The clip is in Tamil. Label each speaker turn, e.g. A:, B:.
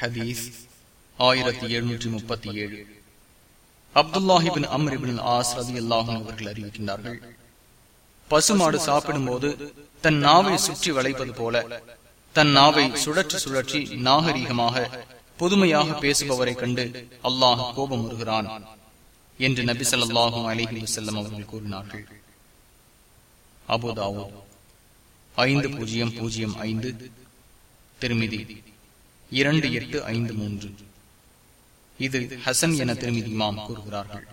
A: ஹதீஸ் ஆயிரத்தி எழுநூற்றி முப்பத்தி ஏழு. அப்துல்லாஹிபின் அம்ரிபின் ஆஸ் ரதி அல்லாஹும் அவர்கள் அறிவிக்கின்றார்கள் பசுமாடு சாப்பிடும் போது தன் நாவை சுற்றி வளைப்பது போல தன் நாவை சுழற்றி சுழற்றி நாகரீகமாக புதுமையாக பேசுபவரை கண்டு அல்லாஹ் கோபம் வருகிறான் என்று நபி சொல்லாஹும் அலிஹி வசல்லம் அவர்கள் கூறினார்கள். அபுதாவோ ஐந்து பூஜ்ஜியம் பூஜ்ஜியம் ஐந்து திருமிதி. இரண்டு எட்டு ஐந்து மூன்று. இது ஹசன் என திருமதி மாம் கூறுகிறார்கள்.